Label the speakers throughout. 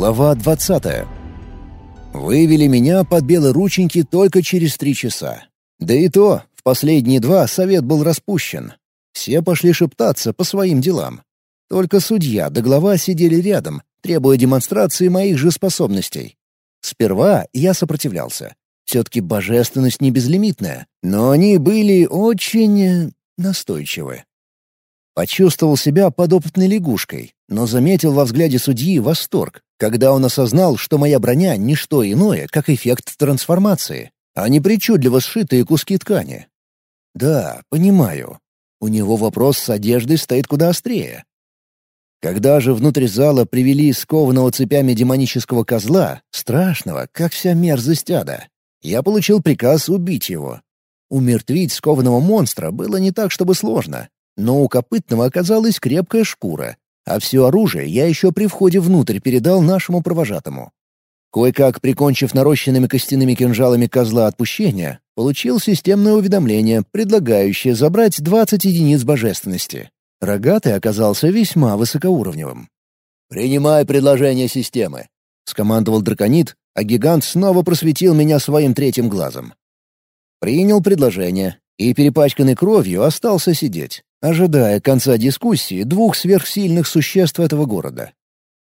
Speaker 1: Глава 20. Вывели меня под белые рученьки только через три часа. Да и то, в последние два совет был распущен. Все пошли шептаться по своим делам. Только судья да глава сидели рядом, требуя демонстрации моих же способностей. Сперва я сопротивлялся. Все-таки божественность не безлимитная, но они были очень... Э, настойчивы. Почувствовал себя подопытной лягушкой, но заметил во взгляде судьи восторг, когда он осознал, что моя броня — не что иное, как эффект трансформации, а не причудливо сшитые куски ткани. Да, понимаю. У него вопрос с одеждой стоит куда острее. Когда же внутрь зала привели скованного цепями демонического козла, страшного, как вся мерзость ада, я получил приказ убить его. Умертвить скованного монстра было не так, чтобы сложно, но у копытного оказалась крепкая шкура, а все оружие я еще при входе внутрь передал нашему провожатому. Кое-как прикончив нарощенными костяными кинжалами козла отпущения, получил системное уведомление, предлагающее забрать 20 единиц божественности. Рогатый оказался весьма высокоуровневым. «Принимай предложение системы», — скомандовал драконит, а гигант снова просветил меня своим третьим глазом. Принял предложение и, перепачканный кровью, остался сидеть ожидая конца дискуссии двух сверхсильных существ этого города.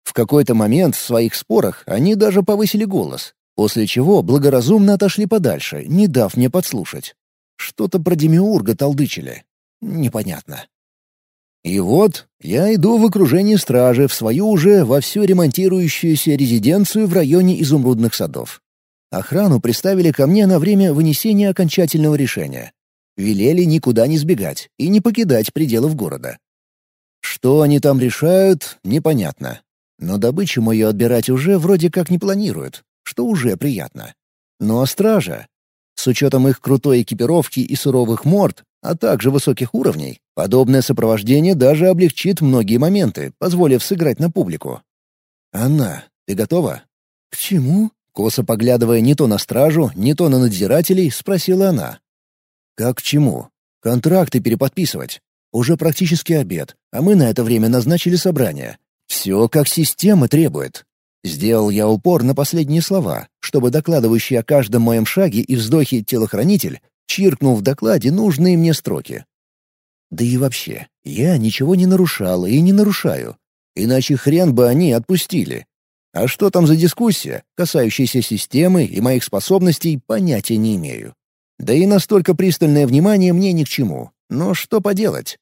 Speaker 1: В какой-то момент в своих спорах они даже повысили голос, после чего благоразумно отошли подальше, не дав мне подслушать. Что-то про Демиурга толдычили. Непонятно. И вот я иду в окружении стражи в свою уже вовсю ремонтирующуюся резиденцию в районе Изумрудных садов. Охрану приставили ко мне на время вынесения окончательного решения. Велели никуда не сбегать и не покидать пределов города. Что они там решают, непонятно. Но добычу мою отбирать уже вроде как не планируют, что уже приятно. Ну а стража? С учетом их крутой экипировки и суровых морд, а также высоких уровней, подобное сопровождение даже облегчит многие моменты, позволив сыграть на публику. «Анна, ты готова?» «К чему?» Косо поглядывая не то на стражу, не то на надзирателей, спросила она. Как к чему? Контракты переподписывать. Уже практически обед, а мы на это время назначили собрание. Все как система требует. Сделал я упор на последние слова, чтобы докладывающий о каждом моем шаге и вздохе телохранитель чиркнул в докладе нужные мне строки. Да и вообще, я ничего не нарушал и не нарушаю. Иначе хрен бы они отпустили. А что там за дискуссия, касающаяся системы и моих способностей, понятия не имею. Да и настолько пристальное внимание мне ни к чему. Но что поделать?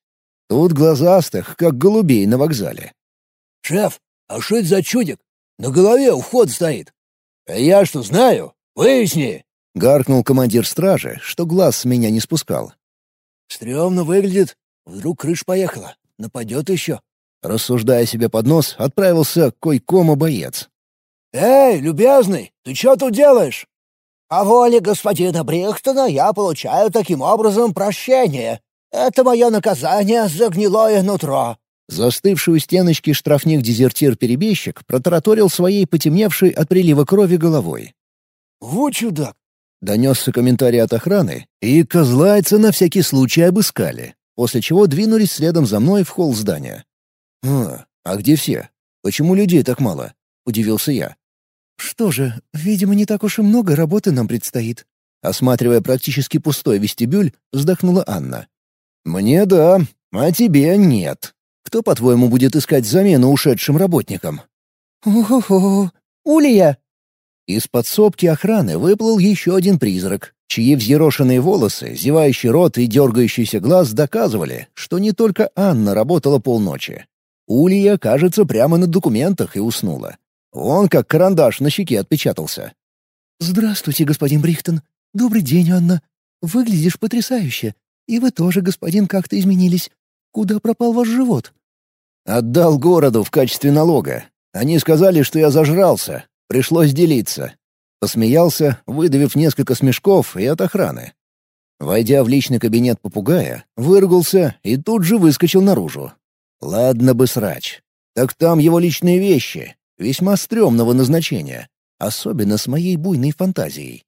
Speaker 1: Тут глазастых, как голубей на вокзале.
Speaker 2: «Шеф, а что это за чудик? На голове у входа стоит». «А я что, знаю? Выясни!» — гаркнул командир стражи, что глаз с меня не спускал.
Speaker 3: «Стремно выглядит. Вдруг крыш поехала. Нападет еще».
Speaker 1: Рассуждая себе под нос, отправился к койкому боец.
Speaker 2: «Эй, любезный, ты что тут делаешь?»
Speaker 4: По воле господина Брихтона я получаю таким образом прощение. Это мое наказание за гнилое нутро».
Speaker 1: Застывший у стеночки штрафник-дезертир-перебежчик протараторил своей потемневшей от прилива крови головой.
Speaker 3: «Вот чудак!»
Speaker 1: — донесся комментарий от охраны, и козлайца на всякий случай обыскали, после чего двинулись следом за мной в холл здания. «А, а где все? Почему людей так мало?» — удивился я.
Speaker 5: «Что же, видимо, не так уж и много работы нам предстоит».
Speaker 1: Осматривая практически пустой вестибюль, вздохнула Анна. «Мне да, а тебе нет. Кто, по-твоему, будет искать замену ушедшим работникам?»
Speaker 5: «О-хо-хо! Улия!»
Speaker 1: Из подсобки охраны выплыл еще один призрак, чьи взъерошенные волосы, зевающий рот и дергающийся глаз доказывали, что не только Анна работала полночи. Улья, кажется, прямо на документах и уснула. Он как карандаш на щеке отпечатался.
Speaker 5: «Здравствуйте, господин Брихтон. Добрый день, Анна. Выглядишь потрясающе. И вы тоже, господин, как-то изменились. Куда пропал ваш живот?»
Speaker 1: «Отдал городу в качестве налога. Они сказали, что я зажрался. Пришлось делиться». Посмеялся, выдавив несколько смешков и от охраны. Войдя в личный кабинет попугая, выругался и тут же выскочил наружу. Ладно бы срач. Так там его личные вещи, весьма стрёмного назначения, особенно с моей буйной фантазией.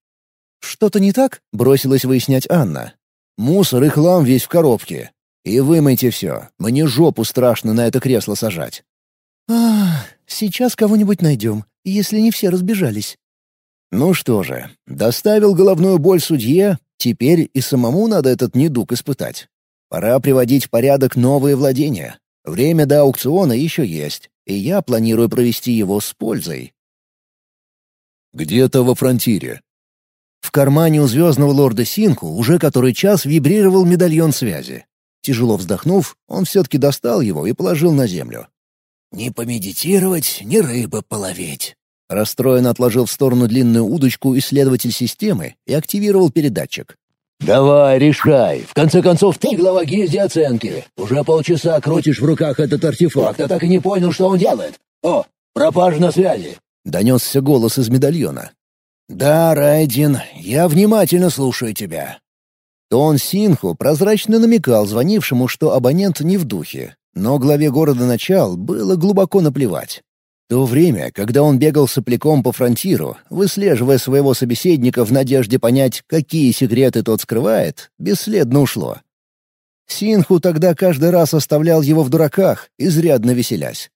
Speaker 1: «Что-то не так?» — бросилась выяснять Анна. «Мусор и хлам весь в коробке. И вымойте все. Мне жопу страшно на это кресло сажать».
Speaker 5: «Ах, Сейчас кого-нибудь найдем, если не все разбежались».
Speaker 1: Ну что же, доставил головную боль судье, теперь и самому надо этот недуг испытать. Пора приводить в порядок новые владения. Время до аукциона еще есть, и я планирую провести его с пользой. Где-то во фронтире. В кармане у звездного лорда Синку уже который час вибрировал медальон связи. Тяжело вздохнув, он все-таки достал его и положил на землю.
Speaker 2: «Не помедитировать, ни рыбы половить».
Speaker 1: Расстроенно отложил в сторону длинную удочку исследователь системы и активировал передатчик.
Speaker 2: «Давай, решай. В конце концов, ты глава гильдии оценки. Уже полчаса крутишь в руках этот артефакт, а так и не понял, что он делает. О, пропажа на связи!»
Speaker 1: — донесся голос из медальона.
Speaker 2: «Да, Райдин, я внимательно слушаю тебя».
Speaker 1: Тон Синху прозрачно намекал звонившему, что абонент не в духе, но главе города начал было глубоко наплевать. То время, когда он бегал сопляком по фронтиру, выслеживая своего собеседника в надежде понять, какие секреты тот скрывает, бесследно ушло. Синху тогда каждый раз оставлял его в дураках, изрядно веселясь.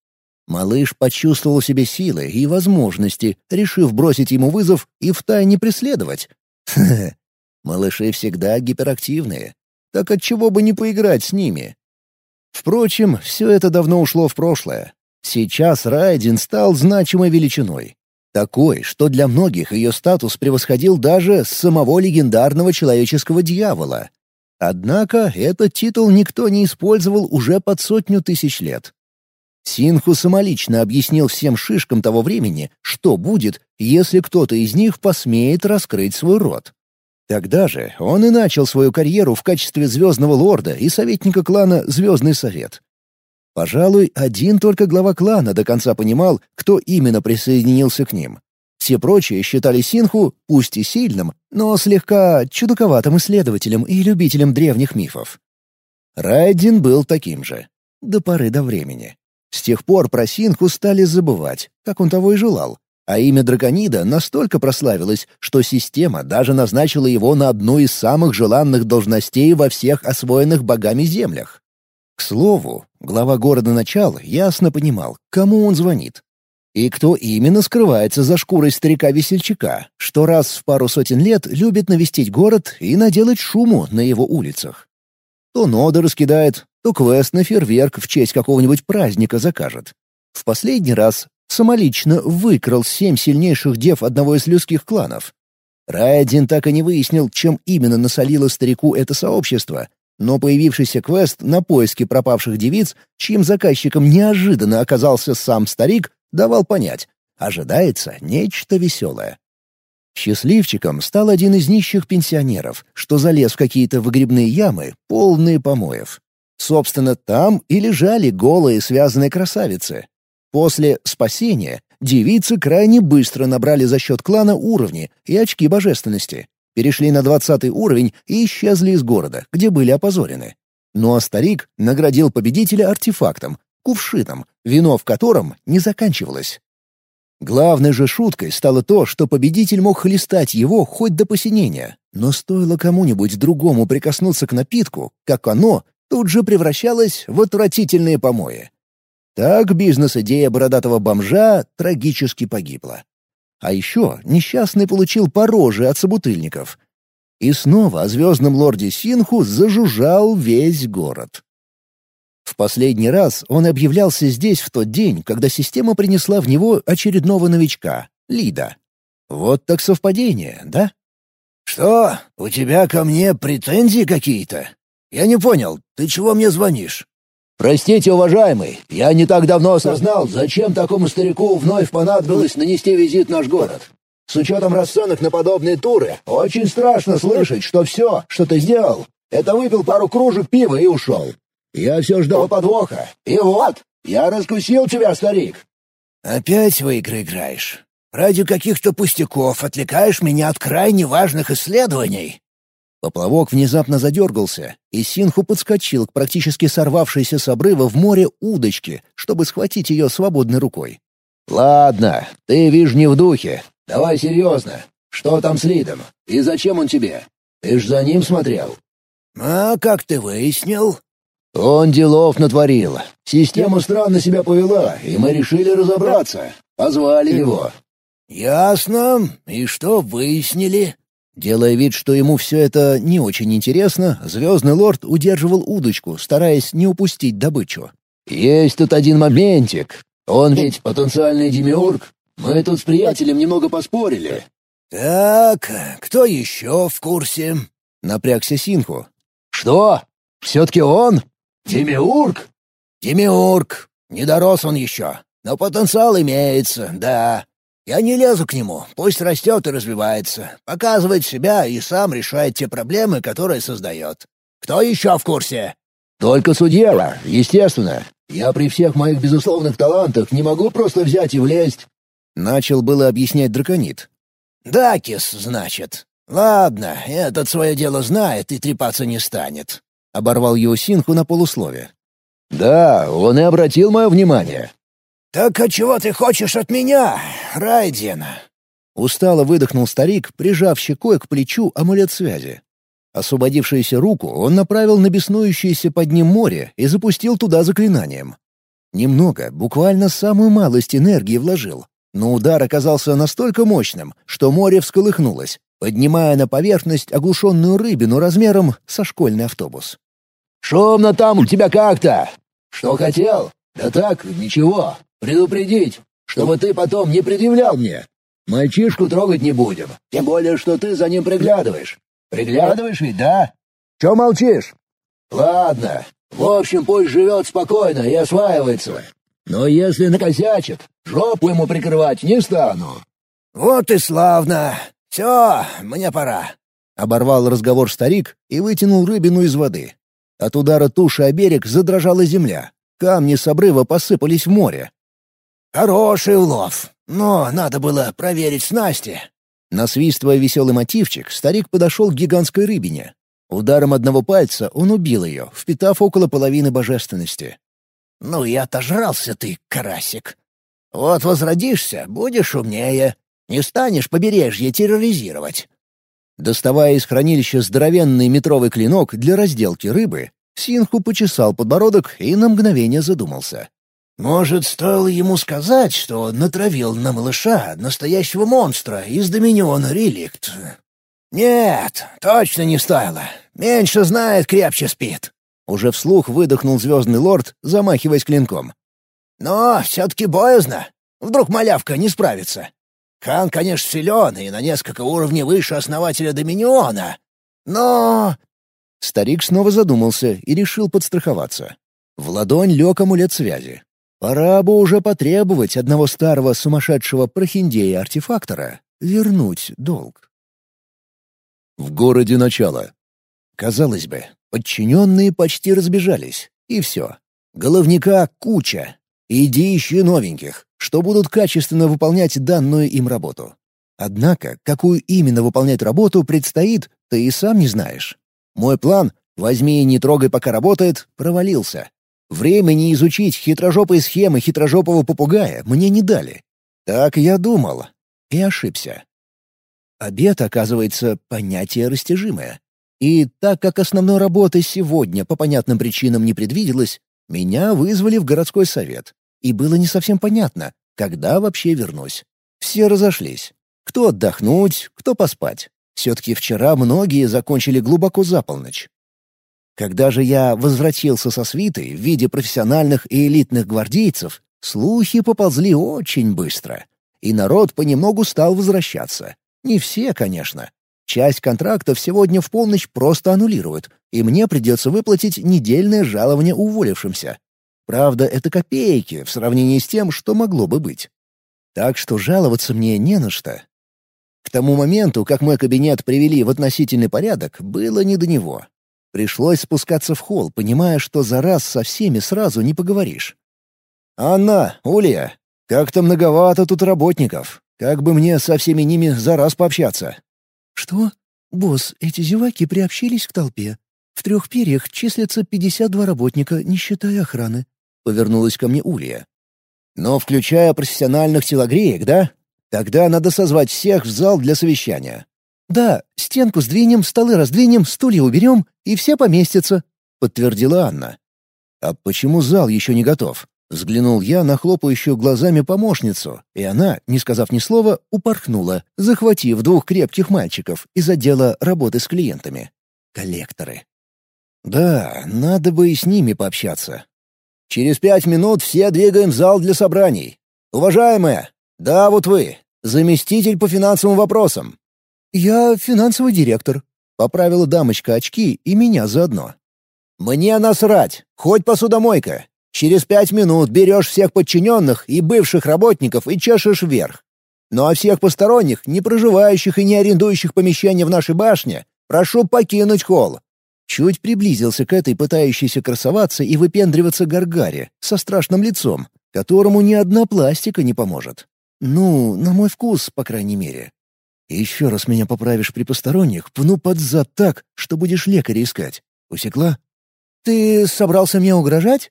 Speaker 1: Малыш почувствовал себе силы и возможности, решив бросить ему вызов и втайне преследовать. Хе-хе. Малыши всегда гиперактивные. Так отчего бы не поиграть с ними? Впрочем, все это давно ушло в прошлое. Сейчас Райден стал значимой величиной. Такой, что для многих ее статус превосходил даже самого легендарного человеческого дьявола. Однако этот титул никто не использовал уже под сотню тысяч лет. Синху самолично объяснил всем шишкам того времени, что будет, если кто-то из них посмеет раскрыть свой рот. Тогда же он и начал свою карьеру в качестве звездного лорда и советника клана «Звездный совет». Пожалуй, один только глава клана до конца понимал, кто именно присоединился к ним. Все прочие считали Синху, пусть и сильным, но слегка чудаковатым исследователем и любителем древних мифов. Райдин был таким же. До поры до времени. С тех пор про Синху стали забывать, как он того и желал. А имя Драконида настолько прославилось, что система даже назначила его на одну из самых желанных должностей во всех освоенных богами землях. К слову, глава города начал ясно понимал, кому он звонит. И кто именно скрывается за шкурой старика-весельчака, что раз в пару сотен лет любит навестить город и наделать шуму на его улицах. То ноды раскидает, то квест на фейерверк в честь какого-нибудь праздника закажет. В последний раз самолично выкрал семь сильнейших дев одного из людских кланов. Райдин так и не выяснил, чем именно насолило старику это сообщество, но появившийся квест на поиски пропавших девиц, чьим заказчиком неожиданно оказался сам старик, давал понять — ожидается нечто веселое. Счастливчиком стал один из нищих пенсионеров, что залез в какие-то выгребные ямы, полные помоев. Собственно, там и лежали голые связанные красавицы. После спасения девицы крайне быстро набрали за счет клана уровни и очки божественности, перешли на двадцатый уровень и исчезли из города, где были опозорены. Ну а старик наградил победителя артефактом, кувшином, вино в котором не заканчивалось. Главной же шуткой стало то, что победитель мог хлестать его хоть до посинения, но стоило кому-нибудь другому прикоснуться к напитку, как оно тут же превращалось в отвратительные помои. Так бизнес-идея бородатого бомжа трагически погибла. А еще несчастный получил по роже от собутыльников. И снова о звездном лорде Синху зажужжал весь город. В последний раз он объявлялся здесь в тот день, когда система принесла в него очередного новичка — Лида. Вот так совпадение, да?
Speaker 2: «Что, у тебя ко мне претензии какие-то? Я не понял, ты чего мне звонишь?» «Простите, уважаемый, я не так давно осознал, зачем такому старику вновь понадобилось нанести визит в наш город. С учетом расценок на подобные туры, очень страшно слышать, что все, что ты сделал, это выпил пару кружек пива и ушел. Я все ждал подвоха, и вот, я раскусил тебя, старик». «Опять в игры играешь? Ради каких-то пустяков отвлекаешь меня от крайне важных исследований?»
Speaker 1: Поплавок внезапно задергался, и Синху подскочил к практически сорвавшейся с обрыва в море удочке, чтобы схватить ее свободной рукой.
Speaker 2: «Ладно, ты, вижу, не в духе. Давай серьезно. Что там с Лидом? И зачем он тебе? Ты ж за ним смотрел?»
Speaker 4: «А как ты выяснил?»
Speaker 2: Он делов натворил. Система странно себя повела, и мы решили разобраться. Позвали его.
Speaker 4: «Ясно. И что выяснили?»
Speaker 1: Делая вид, что ему все это не очень интересно, Звездный Лорд удерживал удочку, стараясь не упустить добычу.
Speaker 2: «Есть тут один моментик. Он ведь потенциальный демиург. Мы тут с приятелем немного поспорили».
Speaker 4: «Так, кто еще в курсе?»
Speaker 1: — напрягся Синху.
Speaker 2: «Что? Все-таки он? Демиург?»
Speaker 4: «Демиург. Не дорос он еще. Но потенциал имеется, да. Я не лезу к нему, пусть растет и развивается, показывает себя и сам решает те проблемы, которые создает. Кто еще в курсе?»
Speaker 2: «Только судья, естественно. Я при всех моих безусловных талантах не могу просто взять и влезть».
Speaker 1: Начал было объяснять драконит.
Speaker 4: «Дакис, значит. Ладно, этот свое дело знает и трепаться не станет».
Speaker 1: Оборвал его Синху на полуслове.
Speaker 2: «Да, он и обратил мое внимание.
Speaker 4: «Так а чего ты хочешь от меня, Райден?»
Speaker 1: Устало выдохнул старик, прижав щекой к плечу амулет связи. Освободившуюся руку он направил на беснующееся под ним море и запустил туда заклинанием. Немного, буквально самую малость энергии вложил, но удар оказался настолько мощным, что море всколыхнулось, поднимая на поверхность оглушенную рыбину размером со школьный автобус.
Speaker 2: «Шумно там у тебя как-то! Что хотел? Да так, ничего. Предупредить, чтобы ты потом не предъявлял мне. Мальчишку трогать не будем, тем более, что ты за ним приглядываешь. Приглядываешь ведь, да? Че молчишь? Ладно, в общем, пусть живет спокойно и осваивается. Но если накосячит, жопу ему прикрывать не стану».
Speaker 4: «Вот и славно. Все, мне пора».
Speaker 1: Оборвал разговор старик и вытянул рыбину из воды. От удара туши о берег задрожала земля. Камни с обрыва посыпались в море.
Speaker 4: «Хороший улов, но надо было проверить снасти».
Speaker 1: Насвистывая веселый мотивчик, старик подошел к гигантской рыбине. Ударом одного пальца он убил ее, впитав около половины божественности.
Speaker 4: «Ну и отожрался ты, карасик. Вот возродишься, будешь умнее, не станешь побережье терроризировать».
Speaker 1: Доставая из хранилища здоровенный метровый клинок для разделки рыбы, Синху почесал подбородок и на мгновение задумался.
Speaker 4: Может, стоило ему сказать, что натравил на малыша настоящего монстра из Доминиона Реликт? Нет, точно не стоило. Меньше знает, крепче спит.
Speaker 1: Уже вслух выдохнул звездный лорд, замахиваясь клинком.
Speaker 4: Но все-таки боязно. Вдруг малявка не справится. Хан, конечно, силен и на несколько уровней выше основателя Доминиона. Но...
Speaker 1: Старик снова задумался и решил подстраховаться. В ладонь лег амулет связи. Пора бы уже потребовать одного старого сумасшедшего прохиндея-артефактора вернуть долг. В городе начало. Казалось бы, подчиненные почти разбежались, и все. Головника куча. Иди ищи новеньких, что будут качественно выполнять данную им работу. Однако, какую именно выполнять работу предстоит, ты и сам не знаешь. Мой план «возьми и не трогай, пока работает» провалился. Времени изучить хитрожопые схемы хитрожопого попугая мне не дали. Так я думал. И ошибся. Обед, оказывается, понятие растяжимое. И так как основной работы сегодня по понятным причинам не предвиделось, меня вызвали в городской совет. И было не совсем понятно, когда вообще вернусь. Все разошлись. Кто отдохнуть, кто поспать. Все-таки вчера многие закончили глубоко за полночь. Когда же я возвратился со свитой в виде профессиональных и элитных гвардейцев, слухи поползли очень быстро. И народ понемногу стал возвращаться. Не все, конечно. Часть контрактов сегодня в полночь просто аннулируют, и мне придется выплатить недельное жалование уволившимся. Правда, это копейки в сравнении с тем, что могло бы быть. Так что жаловаться мне не на что. К тому моменту, как мой кабинет привели в относительный порядок, было не до него. Пришлось спускаться в холл, понимая, что за раз со всеми сразу не поговоришь. «Анна, Улья, как-то многовато тут работников. Как бы мне со всеми ними за раз пообщаться?»
Speaker 5: «Что? Босс, эти зеваки приобщились к толпе. В трех перьях числятся 52 работника, не считая охраны», — повернулась ко мне Улья.
Speaker 1: «Но включая профессиональных телогреек, да? Тогда надо созвать всех в зал для совещания.
Speaker 5: «Да, стенку сдвинем, столы раздвинем, стулья уберем, и все поместятся», — подтвердила Анна.
Speaker 1: «А почему зал еще не готов?» Взглянул я на хлопающую глазами помощницу, и она, не сказав ни слова, упорхнула, захватив двух крепких мальчиков из отдела работы с клиентами. Коллекторы. Да, надо бы и с ними пообщаться. Через пять минут все двигаем в зал для собраний. Уважаемые, да, вот вы, заместитель по финансовым вопросам.
Speaker 5: Я финансовый директор. Поправила дамочка очки и меня заодно.
Speaker 1: Мне насрать, хоть посудомойка. Через пять минут берешь всех подчиненных и бывших работников и чешешь вверх. Ну а всех посторонних, не проживающих и не арендующих помещения в нашей башне, прошу покинуть холл. Чуть приблизился к этой пытающейся красоваться и выпендриваться Гаргаре со страшным лицом, которому ни одна пластика не поможет. Ну, на мой вкус, по крайней мере. Еще раз меня поправишь при посторонних, пну под зад так, что будешь лекаря искать. Усекла?
Speaker 5: Ты собрался мне угрожать?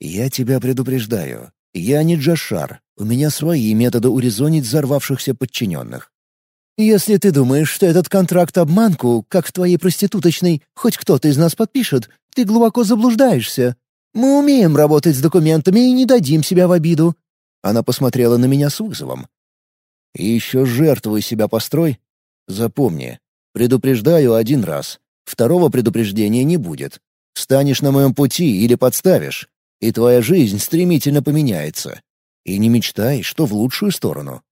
Speaker 1: «Я тебя предупреждаю. Я не Джашар. У меня свои методы урезонить взорвавшихся подчиненных».
Speaker 5: «Если ты думаешь, что этот контракт обманку, как в твоей проституточной, хоть кто-то из нас подпишет, ты глубоко заблуждаешься. Мы умеем работать с документами и не дадим себя в обиду».
Speaker 1: Она посмотрела на меня с вызовом. «И еще жертвуй себя построй. Запомни, предупреждаю один раз. Второго предупреждения не будет. Станешь на моем пути или подставишь и твоя жизнь стремительно поменяется. И не мечтай, что в лучшую сторону.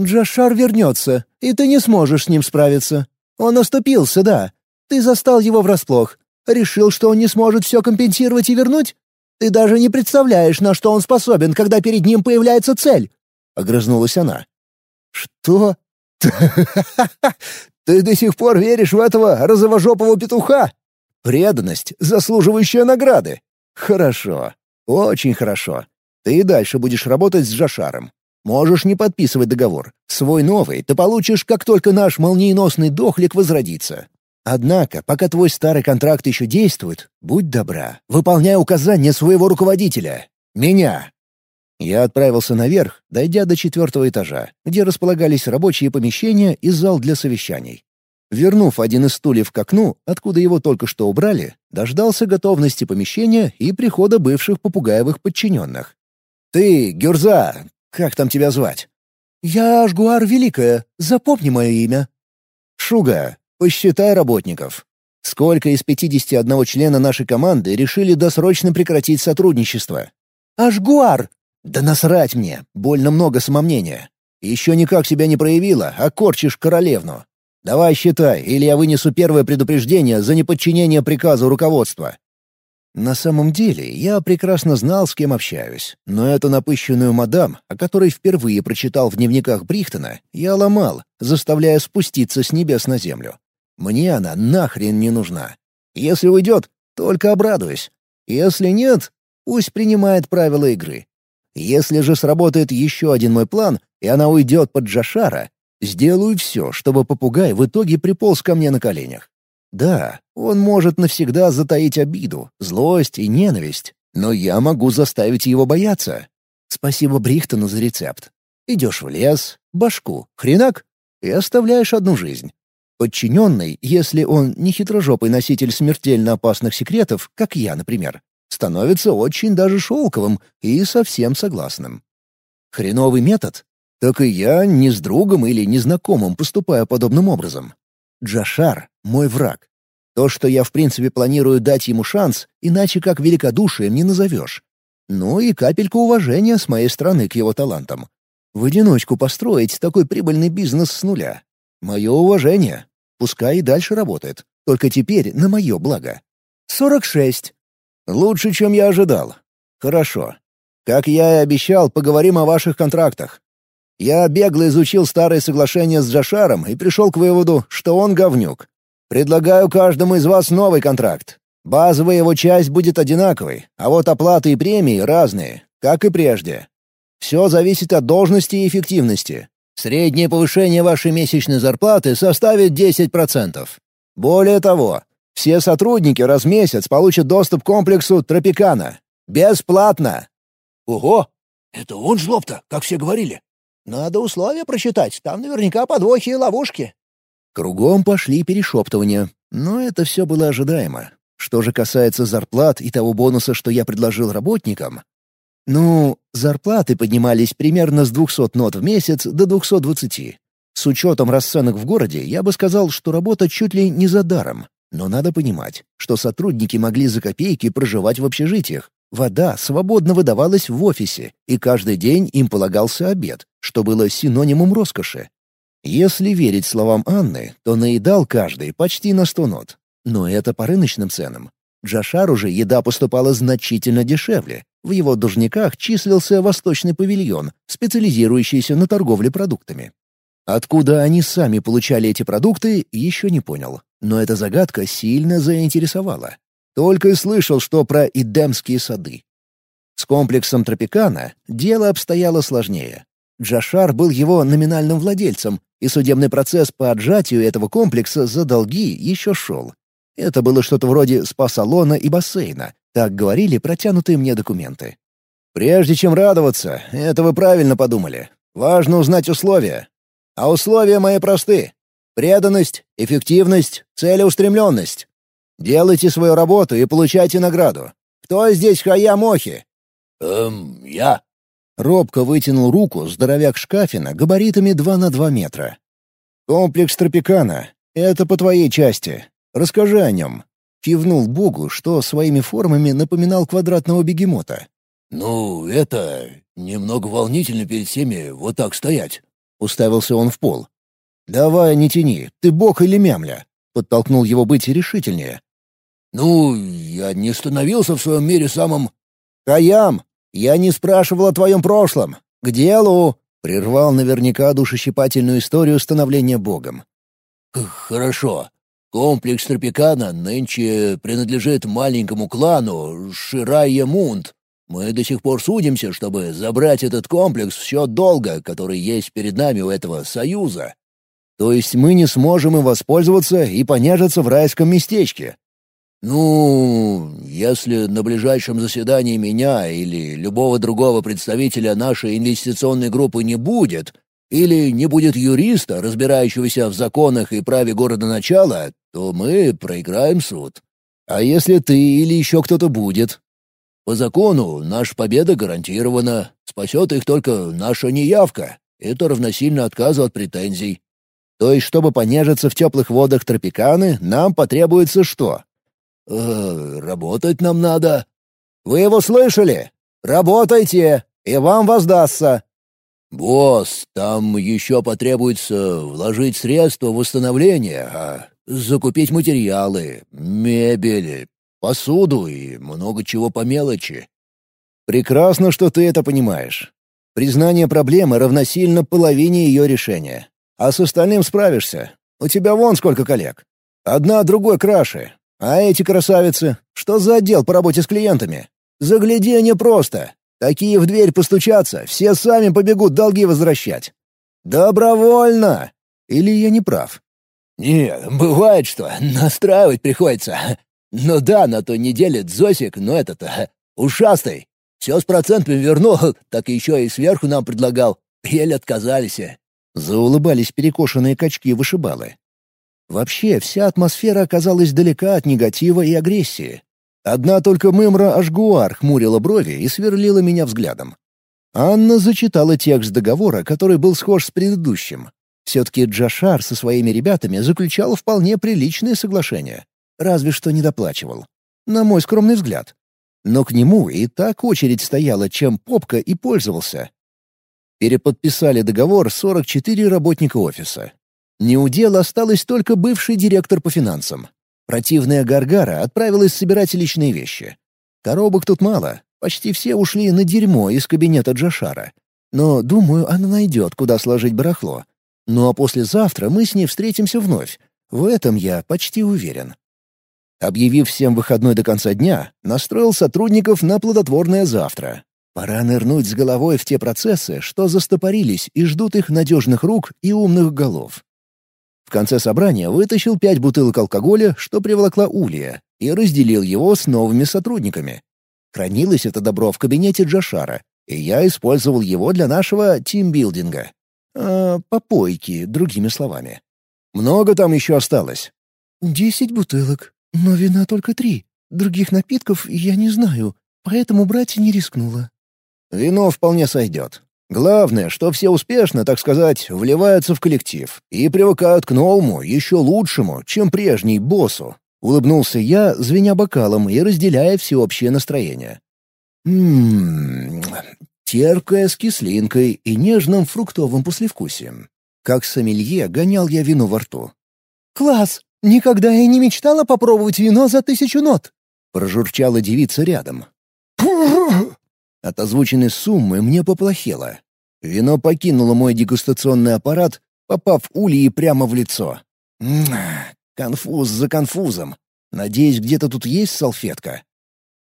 Speaker 5: Джашар вернется, и ты не сможешь с ним справиться. Он оступился, да. Ты застал его врасплох. Решил, что он не сможет все компенсировать и вернуть? Ты даже не представляешь, на что он способен, когда перед ним появляется цель!» — огрызнулась она.
Speaker 1: «Что? Ты до сих пор веришь в этого розовожопого петуха? Преданность, заслуживающая награды. «Хорошо. Очень хорошо. Ты и дальше будешь работать с Жашаром. Можешь не подписывать договор. Свой новый ты получишь, как только наш молниеносный дохлик возродится. Однако, пока твой старый контракт еще действует, будь добра, выполняй указания своего руководителя. Меня. Я отправился наверх, дойдя до четвертого этажа, где располагались рабочие помещения и зал для совещаний. Вернув один из стульев к окну, откуда его только что убрали, дождался готовности помещения и прихода бывших попугаевых подчиненных. «Ты, Гюрза, как там тебя звать?»
Speaker 5: «Я Ашгуар Великая, запомни мое имя».
Speaker 1: «Шуга, посчитай работников. Сколько из 51 члена нашей команды решили досрочно прекратить сотрудничество?»
Speaker 5: «Ашгуар!»
Speaker 1: «Да насрать мне, больно много самомнения. Еще никак себя не проявила, а корчишь королевну. Давай считай, или я вынесу первое предупреждение за неподчинение приказу руководства». На самом деле, я прекрасно знал, с кем общаюсь, но эту напыщенную мадам, о которой впервые прочитал в дневниках Брихтона, я ломал, заставляя спуститься с небес на землю. Мне она нахрен не нужна. Если уйдет, только обрадуюсь. Если нет, пусть принимает правила игры. Если же сработает еще один мой план, и она уйдет под Джашара, Сделаю все, чтобы попугай в итоге приполз ко мне на коленях. Да, он может навсегда затаить обиду, злость и ненависть, но я могу заставить его бояться. Спасибо Брихтону за рецепт. Идешь в лес, башку, хренак, и оставляешь одну жизнь. Подчиненный, если он не хитрожопый носитель смертельно опасных секретов, как я, например, становится очень даже шелковым и совсем согласным. Хреновый метод? Так и я не с другом или незнакомым поступаю подобным образом. Джашар — мой враг. То, что я в принципе планирую дать ему шанс, иначе как великодушием не назовешь. Ну и капельку уважения с моей стороны к его талантам. В одиночку построить такой прибыльный бизнес с нуля. Мое уважение. Пускай и дальше работает. Только теперь на мое благо.
Speaker 5: «Сорок шесть».
Speaker 1: «Лучше, чем я ожидал. Хорошо. Как я и обещал, поговорим о ваших контрактах. Я бегло изучил старые соглашения с Джашаром и пришел к выводу, что он говнюк. Предлагаю каждому из вас новый контракт. Базовая его часть будет одинаковой, а вот оплаты и премии разные, как и прежде. Все зависит от должности и эффективности. Среднее повышение вашей месячной зарплаты составит 10%. Более того, все сотрудники раз в месяц получат доступ к комплексу Тропикана. Бесплатно.
Speaker 3: Ого! Это он жлоб-то, как все говорили. Надо условия прочитать, там наверняка подвохи и ловушки.
Speaker 1: Кругом пошли перешептывания, но это все было ожидаемо. Что же касается зарплат и того бонуса, что я предложил работникам, ну, зарплаты поднимались примерно с 200 нот в месяц до 220. С учетом расценок в городе, я бы сказал, что работа чуть ли не за даром. Но надо понимать, что сотрудники могли за копейки проживать в общежитиях. Вода свободно выдавалась в офисе, и каждый день им полагался обед, что было синонимом роскоши. Если верить словам Анны, то наедал каждый почти на сто нот. Но это по рыночным ценам. Джашару же еда поступала значительно дешевле. В его должниках числился Восточный павильон, специализирующийся на торговле продуктами. Откуда они сами получали эти продукты, еще не понял. Но эта загадка сильно заинтересовала. Только и слышал, что про Идемские сады. С комплексом Тропикана дело обстояло сложнее. Джашар был его номинальным владельцем, и судебный процесс по отжатию этого комплекса за долги еще шел. Это было что-то вроде спа-салона и бассейна, так говорили протянутые мне документы. Прежде чем радоваться, это вы правильно подумали. Важно узнать условия. А условия мои просты. Преданность, эффективность, целеустремленность. Делайте свою работу и получайте награду. Кто здесь Хая Мохи?»
Speaker 2: «Эм, я».
Speaker 1: Робко вытянул руку здоровяк Шкафина габаритами 2 на 2 метра. «Комплекс Тропикана. Это по твоей части. Расскажи о нем». Кивнул Богу, что своими формами напоминал квадратного бегемота.
Speaker 2: «Ну, это... немного волнительно перед всеми вот так стоять.
Speaker 1: — уставился он в пол. «Давай, не тяни, ты бог или мямля?» — подтолкнул его быть решительнее.
Speaker 2: «Ну, я не становился в своем мире самым...»
Speaker 1: «Каям, я не спрашивал о твоем прошлом. К делу!» — прервал наверняка душещипательную историю становления богом.
Speaker 2: «Хорошо. Комплекс Тропикана нынче принадлежит маленькому клану Ширайя Мунд. Мы до сих пор судимся, чтобы забрать этот комплекс в счет долга, который есть перед нами у этого союза.
Speaker 1: То есть мы не сможем им воспользоваться и понежиться в райском местечке?
Speaker 2: Ну, если на ближайшем заседании меня или любого другого представителя нашей инвестиционной группы не будет, или не будет юриста, разбирающегося в законах и праве города начала, то мы проиграем суд.
Speaker 1: А если ты или еще кто-то будет,
Speaker 2: по закону наша победа гарантирована. Спасет их только наша неявка. Это равносильно отказу от претензий.
Speaker 1: То есть, чтобы понежиться в теплых водах Тропиканы, нам потребуется что?
Speaker 2: Э, работать нам надо.
Speaker 1: Вы его слышали? Работайте, и вам воздастся.
Speaker 2: Босс, там еще потребуется вложить средства в восстановление, а закупить материалы, мебель, посуду и много чего по мелочи.
Speaker 1: Прекрасно, что ты это понимаешь. Признание проблемы равносильно половине ее решения. А с остальным справишься. У тебя вон сколько коллег. Одна другой краше. А эти красавицы? Что за отдел по работе с клиентами? Загляденье просто. Такие в дверь постучаться, все сами побегут долги возвращать. Добровольно! Или я не прав?
Speaker 2: Нет, бывает, что настраивать приходится. Ну да, на той неделе Дзосик, ну этот-то, ушастый. Все с процентами вернул, так еще и сверху нам предлагал. Еле отказались.
Speaker 1: Заулыбались перекошенные качки вышибалы. Вообще, вся атмосфера оказалась далека от негатива и агрессии. Одна только Мымра Ашгуар хмурила брови и сверлила меня взглядом. Анна зачитала текст договора, который был схож с предыдущим. Все-таки Джашар со своими ребятами заключал вполне приличные соглашения разве что не доплачивал. На мой скромный взгляд. Но к нему и так очередь стояла, чем попка и пользовался. Переподписали договор 44 работника офиса. Не у дела осталась только бывший директор по финансам. Противная Гаргара отправилась собирать личные вещи. Коробок тут мало, почти все ушли на дерьмо из кабинета Джашара. Но, думаю, она найдет, куда сложить барахло. Ну а послезавтра мы с ней встретимся вновь. В этом я почти уверен. Объявив всем выходной до конца дня, настроил сотрудников на плодотворное завтра. Пора нырнуть с головой в те процессы, что застопорились и ждут их надежных рук и умных голов. В конце собрания вытащил пять бутылок алкоголя, что приволокла Улья, и разделил его с новыми сотрудниками. Хранилось это добро в кабинете Джашара, и я использовал его для нашего тимбилдинга. А, попойки, другими словами. Много там еще осталось?
Speaker 5: «Десять бутылок», «Но вина только три. Других напитков я не знаю, поэтому брать не рискнула».
Speaker 1: «Вино вполне сойдет. Главное, что все успешно, так сказать, вливаются в коллектив и привыкают к новому, еще лучшему, чем прежний боссу. Улыбнулся я, звеня бокалом и разделяя всеобщее настроение. Ммм, терпкое с кислинкой и нежным фруктовым послевкусием. Как сомелье гонял я вино во рту.
Speaker 5: «Класс! Никогда я не мечтала попробовать вино за тысячу нот!»
Speaker 1: Прожурчала девица рядом. От озвученной суммы мне поплохело. Вино покинуло мой дегустационный аппарат, попав Ульи прямо в лицо. Конфуз за конфузом. Надеюсь, где-то тут есть салфетка.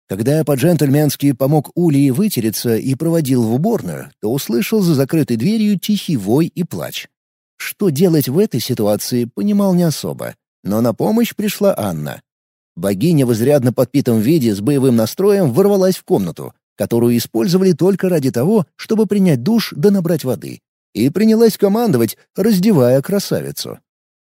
Speaker 1: Когда я по-джентльменски помог Улии вытереться и проводил в уборную, то услышал за закрытой дверью тихий вой и плач. Что делать в этой ситуации, понимал не особо. Но на помощь пришла Анна. Богиня в изрядно подпитом виде с боевым настроем ворвалась в комнату, которую использовали только ради того, чтобы принять душ да набрать воды, и принялась командовать, раздевая красавицу.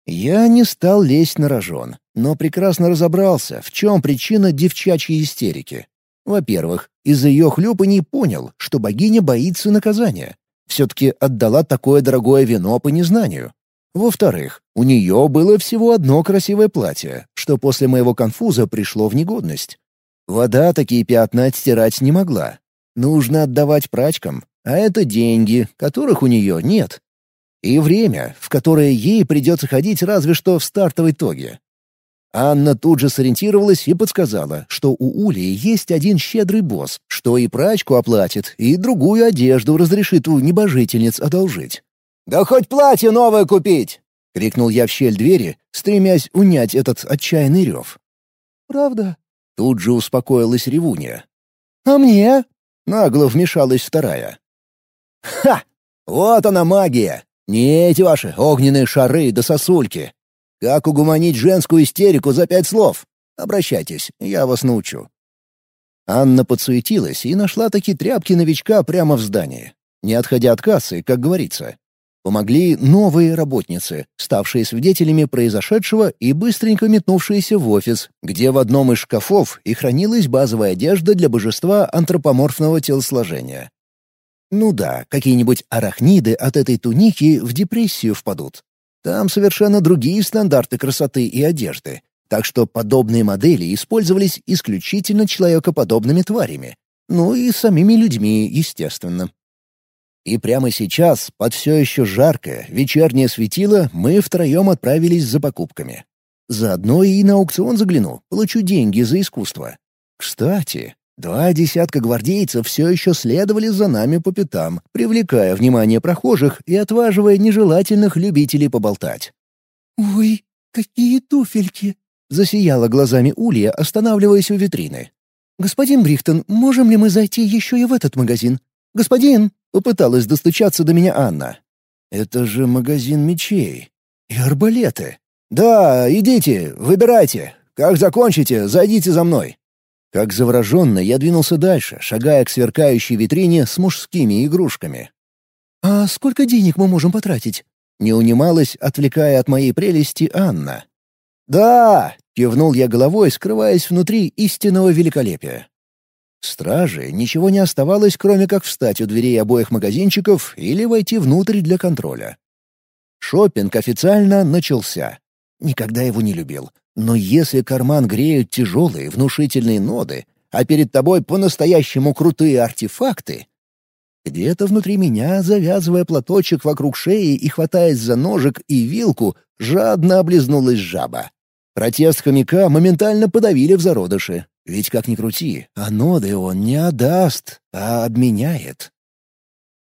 Speaker 1: Я не стал лезть на рожон, но прекрасно разобрался, в чем причина девчачьей истерики. Во-первых, из-за ее хлюпаний понял, что богиня боится наказания. Все-таки отдала такое дорогое вино по незнанию. Во-вторых, у нее было всего одно красивое платье, что после моего конфуза пришло в негодность. Вода такие пятна отстирать не могла. Нужно отдавать прачкам, а это деньги, которых у нее нет и время, в которое ей придется ходить разве что в стартовой тоге. Анна тут же сориентировалась и подсказала, что у Ули есть один щедрый босс, что и прачку оплатит, и другую одежду разрешит у небожительниц одолжить. «Да хоть платье новое купить!» — крикнул я в щель двери, стремясь унять этот отчаянный рев.
Speaker 5: «Правда?»
Speaker 1: — тут же успокоилась Ревунья.
Speaker 5: «А мне?»
Speaker 1: — нагло вмешалась вторая. «Ха! Вот она магия! Не эти ваши огненные шары да сосульки. Как угуманить женскую истерику за пять слов? Обращайтесь, я вас научу». Анна подсуетилась и нашла такие тряпки новичка прямо в здании. Не отходя от кассы, как говорится. Помогли новые работницы, ставшие свидетелями произошедшего и быстренько метнувшиеся в офис, где в одном из шкафов и хранилась базовая одежда для божества антропоморфного телосложения. Ну да, какие-нибудь арахниды от этой туники в депрессию впадут. Там совершенно другие стандарты красоты и одежды, так что подобные модели использовались исключительно человекоподобными тварями. Ну и самими людьми, естественно. И прямо сейчас, под все еще жаркое, вечернее светило, мы втроем отправились за покупками. Заодно и на аукцион загляну, получу деньги за искусство. Кстати, Два десятка гвардейцев все еще следовали за нами по пятам, привлекая внимание прохожих и отваживая нежелательных любителей поболтать.
Speaker 5: «Ой, какие туфельки!»
Speaker 1: — засияла глазами Улья, останавливаясь у витрины.
Speaker 5: «Господин Брихтон, можем ли мы зайти еще и в этот магазин? Господин!» — попыталась достучаться до меня Анна.
Speaker 1: «Это же магазин мечей. И арбалеты. Да, идите, выбирайте. Как закончите, зайдите за мной». Как завороженно я двинулся дальше, шагая к сверкающей витрине с мужскими игрушками.
Speaker 5: «А сколько денег мы можем потратить?»
Speaker 1: Не унималась, отвлекая от моей прелести Анна. «Да!» — кивнул я головой, скрываясь внутри истинного великолепия. Страже ничего не оставалось, кроме как встать у дверей обоих магазинчиков или войти внутрь для контроля. Шопинг официально начался. Никогда его не любил. Но если карман греют тяжелые внушительные ноды, а перед тобой по-настоящему крутые артефакты, где-то внутри меня, завязывая платочек вокруг шеи и хватаясь за ножик и вилку, жадно облизнулась жаба. Протест хомяка моментально подавили в зародыше. Ведь как ни крути, а ноды он не отдаст, а обменяет.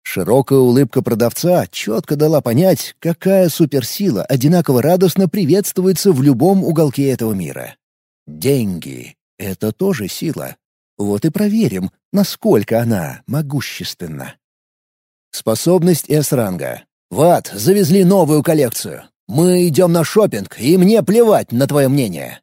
Speaker 1: Широкая улыбка продавца четко дала понять, какая суперсила одинаково радостно приветствуется в любом уголке этого мира. Деньги — это тоже сила. Вот и проверим, насколько она могущественна. Способность С-ранга. Ват, завезли новую коллекцию. Мы идем на шопинг, и мне плевать на твое мнение.